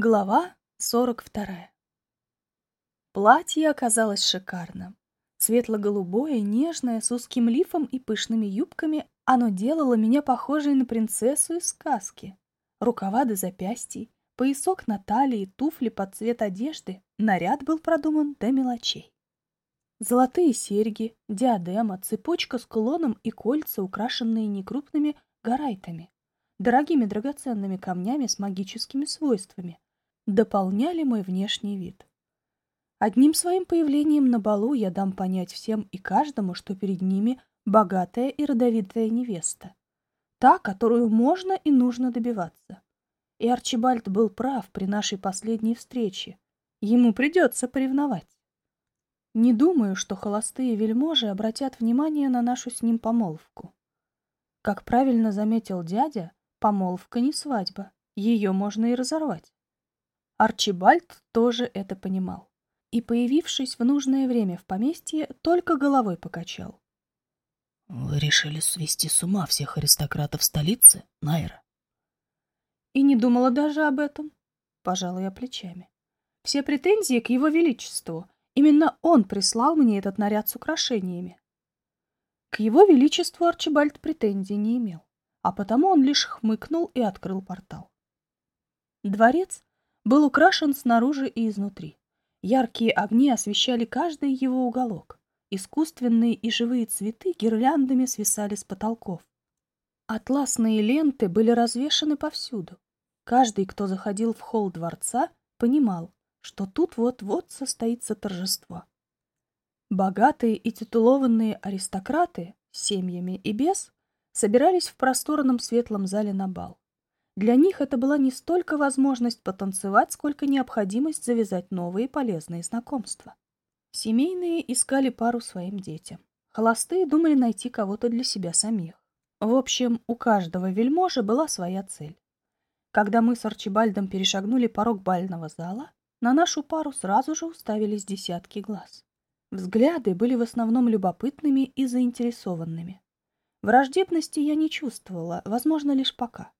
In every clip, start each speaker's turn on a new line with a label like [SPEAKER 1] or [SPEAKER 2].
[SPEAKER 1] Глава 42. Платье оказалось шикарным. Светло-голубое, нежное, с узким лифом и пышными юбками, оно делало меня похожей на принцессу из сказки. Рукава до запястий, поясок на талии, туфли под цвет одежды. Наряд был продуман до мелочей. Золотые серьги, диадема, цепочка с кулоном и кольца, украшенные некрупными гарайтами, дорогими драгоценными камнями с магическими свойствами, дополняли мой внешний вид. Одним своим появлением на балу я дам понять всем и каждому, что перед ними богатая и родовитая невеста. Та, которую можно и нужно добиваться. И Арчибальд был прав при нашей последней встрече. Ему придется поревновать. Не думаю, что холостые вельможи обратят внимание на нашу с ним помолвку. Как правильно заметил дядя, помолвка не свадьба, ее можно и разорвать. Арчибальд тоже это понимал. И, появившись в нужное время в поместье, только головой покачал.
[SPEAKER 2] «Вы решили свести с ума всех аристократов столицы, Найра?»
[SPEAKER 1] И не думала даже об этом, пожала я плечами. Все претензии к его величеству, Именно он прислал мне этот наряд с украшениями. К его величеству Арчибальд претензий не имел, а потому он лишь хмыкнул и открыл портал. Дворец был украшен снаружи и изнутри. Яркие огни освещали каждый его уголок. Искусственные и живые цветы гирляндами свисали с потолков. Атласные ленты были развешаны повсюду. Каждый, кто заходил в холл дворца, понимал, что тут вот-вот состоится торжество. Богатые и титулованные аристократы семьями и без собирались в просторном светлом зале на бал. Для них это была не столько возможность потанцевать, сколько необходимость завязать новые полезные знакомства. Семейные искали пару своим детям. Холостые думали найти кого-то для себя самих. В общем, у каждого вельможи была своя цель. Когда мы с Арчибальдом перешагнули порог бального зала, на нашу пару сразу же уставились десятки глаз. Взгляды были в основном любопытными и заинтересованными. Враждебности я не чувствовала, возможно, лишь пока.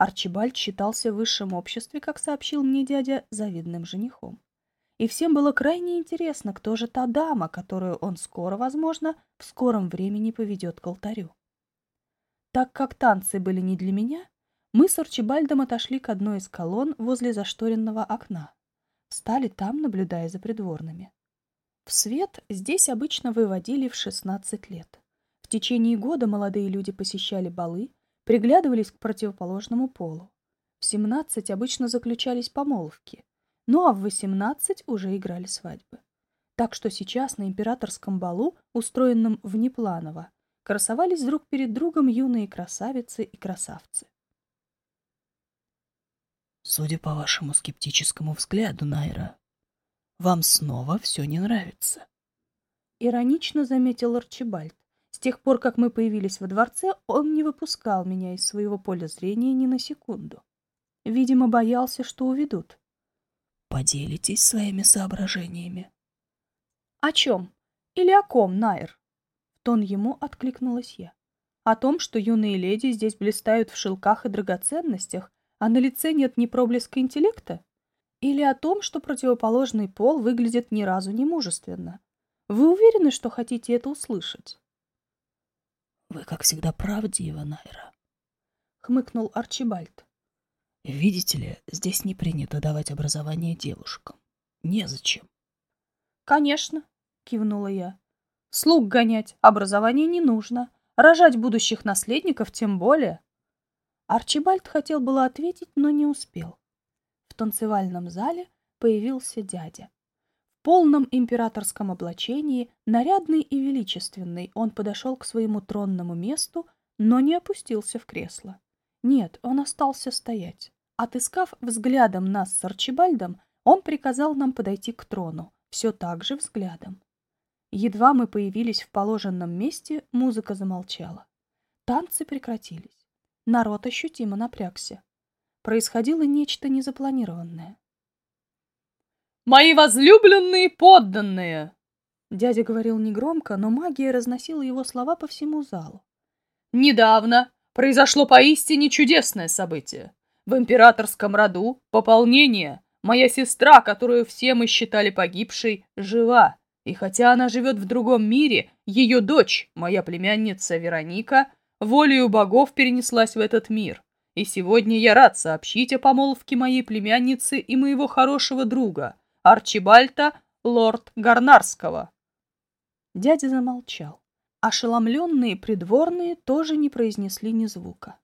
[SPEAKER 1] Арчибальд считался в высшем обществе, как сообщил мне дядя, завидным женихом. И всем было крайне интересно, кто же та дама, которую он скоро, возможно, в скором времени поведет к алтарю. Так как танцы были не для меня, мы с Арчибальдом отошли к одной из колонн возле зашторенного окна, Стали там, наблюдая за придворными. В свет здесь обычно выводили в 16 лет. В течение года молодые люди посещали балы, приглядывались к противоположному полу. В 17 обычно заключались помолвки, ну а в 18 уже играли свадьбы. Так что сейчас на императорском балу, устроенном внепланово, красовались друг перед другом юные красавицы и красавцы.
[SPEAKER 2] Судя по вашему скептическому взгляду, Найра, вам снова все не нравится.
[SPEAKER 1] Иронично заметил Арчибальд. С тех пор, как мы появились во дворце, он не выпускал меня из своего поля зрения ни на секунду. Видимо, боялся, что уведут.
[SPEAKER 2] Поделитесь своими соображениями.
[SPEAKER 1] О чем? Или о ком, Найр? В тон ему откликнулась я. О том, что юные леди здесь блистают в шелках и драгоценностях, а на лице нет ни проблеска интеллекта? Или о том, что противоположный пол выглядит ни разу не мужественно? Вы уверены, что хотите это услышать?
[SPEAKER 2] Вы, как всегда, правдива, Найра.
[SPEAKER 1] Хмыкнул Арчибальд.
[SPEAKER 2] Видите ли, здесь не принято давать образование девушкам. Незачем.
[SPEAKER 1] Конечно, кивнула я. Слуг гонять образование не нужно. Рожать будущих наследников тем более. Арчибальд хотел было ответить, но не успел. В танцевальном зале появился дядя. Полном императорском облачении, нарядный и величественный, он подошел к своему тронному месту, но не опустился в кресло. Нет, он остался стоять. Отыскав взглядом нас с Арчибальдом, он приказал нам подойти к трону, все так же взглядом. Едва мы появились в положенном месте, музыка замолчала. Танцы прекратились. Народ ощутимо напрягся. Происходило нечто незапланированное.
[SPEAKER 3] «Мои возлюбленные подданные!»
[SPEAKER 1] Дядя говорил негромко, но магия разносила его слова по всему залу.
[SPEAKER 3] «Недавно произошло поистине чудесное событие. В императорском роду пополнение. Моя сестра, которую все мы считали погибшей, жива. И хотя она живет в другом мире, ее дочь, моя племянница Вероника, волею богов перенеслась в этот мир. И сегодня я рад сообщить о помолвке моей племянницы и моего хорошего друга, Арчибальта, лорд Гарнарского.
[SPEAKER 1] Дядя замолчал. Ошеломленные придворные тоже не произнесли ни звука.